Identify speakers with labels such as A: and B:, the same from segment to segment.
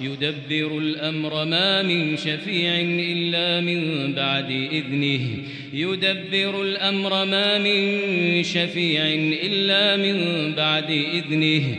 A: يدبر الأمر ما من شفيع إلا من بعد إذنه. يدبر الأمر ما من شفيع إلا من بعد إذنه.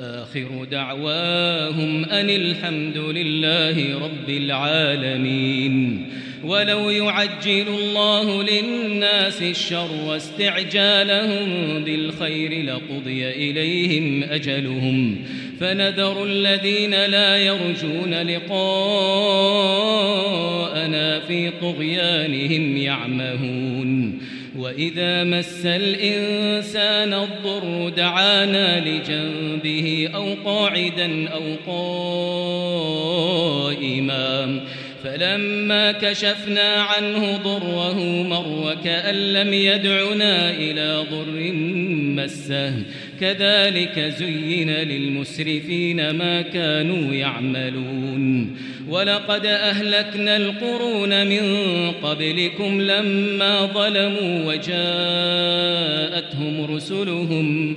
A: وآخر دعواهم أن الحمد لله رب العالمين. ولو يعجل الله للناس الشر واستعجالهم بالخير لقضي إليهم أجلهم. فنذر الذين لا يرجون لقاءنا في طغيانهم يعمهون. وإذا مس الإنسان الضر دعانا لجنبه أو قاعدا أو قائما فلما كشفنا عنه ضره مر وكأن لم يدعنا إلى ضر مسه. كذلك زين للمسرفين ما كانوا يعملون. ولقد أهلكنا القرون من قبلكم لما ظلموا وجاءتهم رسلهم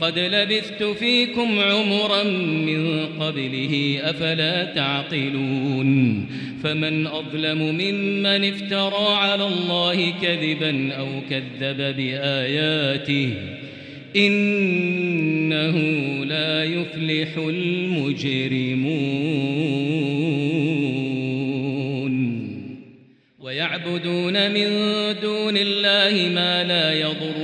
A: فقد لبثت فيكم عمرا من قبله أفلا تعقلون؟ فمن أظلم ممن افترى على الله كذبا أو كذب بآياته إنه لا يفلح المجرمون. ويعبدون من دون الله ما لا يضرهم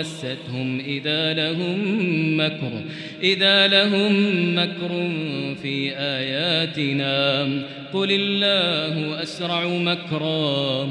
A: مستهم إذا لهم مكر إذا لهم مكر في آياتنا. قل الله أسرع مكرا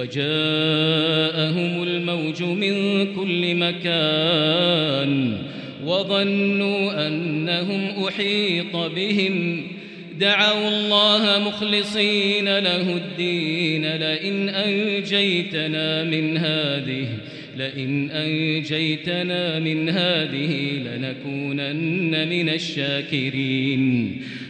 A: وجاءهم الموج من كل مكان وظنوا أنهم أحيط بهم. دعوا الله مخلصين له الدين. لئن أنجيتنا من هذه لئن أنجيتنا من هذه لنكونن من الشاكرين.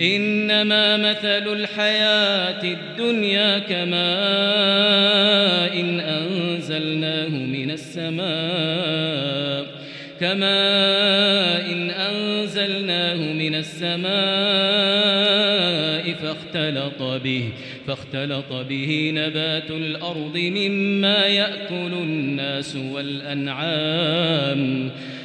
A: إنما مثل الحياة الدنيا كماء إن أنزلناه من السماء كماء إن أنزلناه من السماء فاختلط به فاختلط به نبات الأرض مما يأكل الناس والأنعام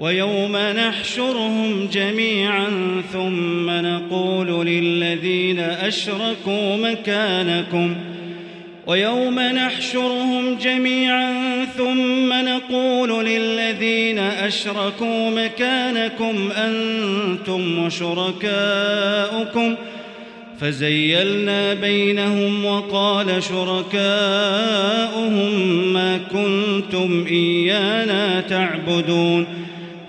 B: ويوم نحشرهم جميعا ثم نقول للذين أشركوا مكانكم. ويوم نحشرهم جميعا ثم نقول للذين أشركوا مكانكم أنتم وشركاؤكم ۖ. فزيلنا بينهم وقال شركاؤهم ما كنتم إيانا تعبدون.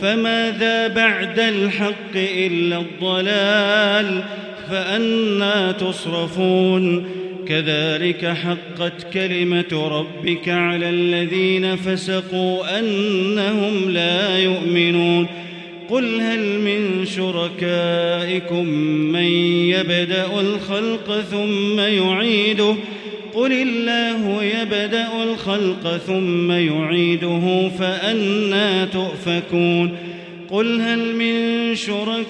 B: فماذا بعد الحق إلا الضلال فأنا تصرفون كذلك حقت كلمة ربك على الذين فسقوا أنهم لا يؤمنون قل هل من شركائكم من يبدأ الخلق ثم يعيده ۖ قل الله يبدا الخلق ثم يعيده فانى تؤفكون قل هل من شركائكم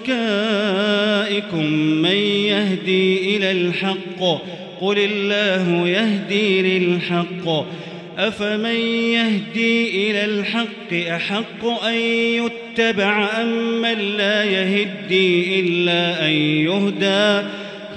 B: من يهدي إلى الحق قل الله يهدي للحق افمن يهدي إلى الحق احق ان يتبع ام من لا يهدي الا ان يهدى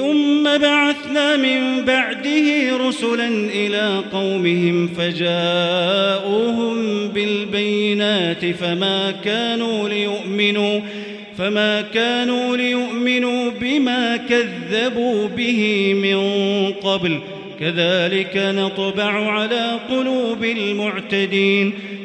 B: ثم بعثنا من بعده رسلا إلى قومهم فجاءوهم بالبينات فما كانوا ليؤمنوا فما كانوا ليؤمنوا بما كذبوا به من قبل. كذلك نطبع على قلوب المعتدين.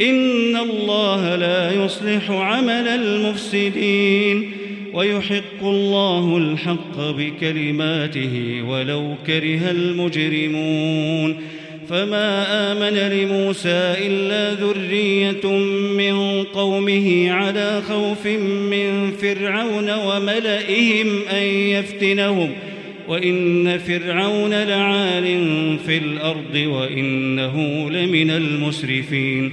B: إن الله لا يصلح عمل المفسدين ويحق الله الحق بكلماته ولو كره المجرمون فما آمن لموسى إلا ذرية من قومه على خوف من فرعون وملئهم أن يفتنهم وإن فرعون لعال في الأرض وإنه لمن المسرفين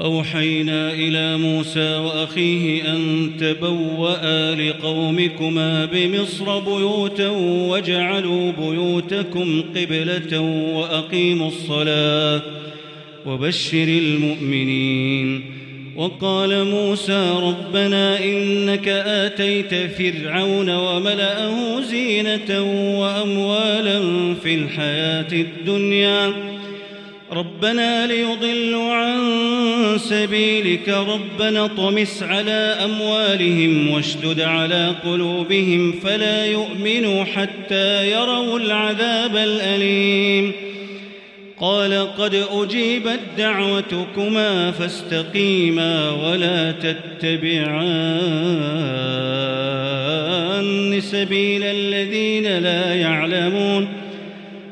B: وأوحينا إلى موسى وأخيه أن تبوأ لقومكما بمصر بيوتا واجعلوا بيوتكم قبلة وأقيموا الصلاة وبشر المؤمنين. وقال موسى ربنا إنك آتيت فرعون وملأه زينة وأموالا في الحياة الدنيا ربنا ليضلوا عن سبيلك ربنا طمس على أموالهم واشدد على قلوبهم فلا يؤمنوا حتى يروا العذاب الأليم. قال قد أجيبت دعوتكما فاستقيما ولا تتبعان سبيل الذين لا يعلمون.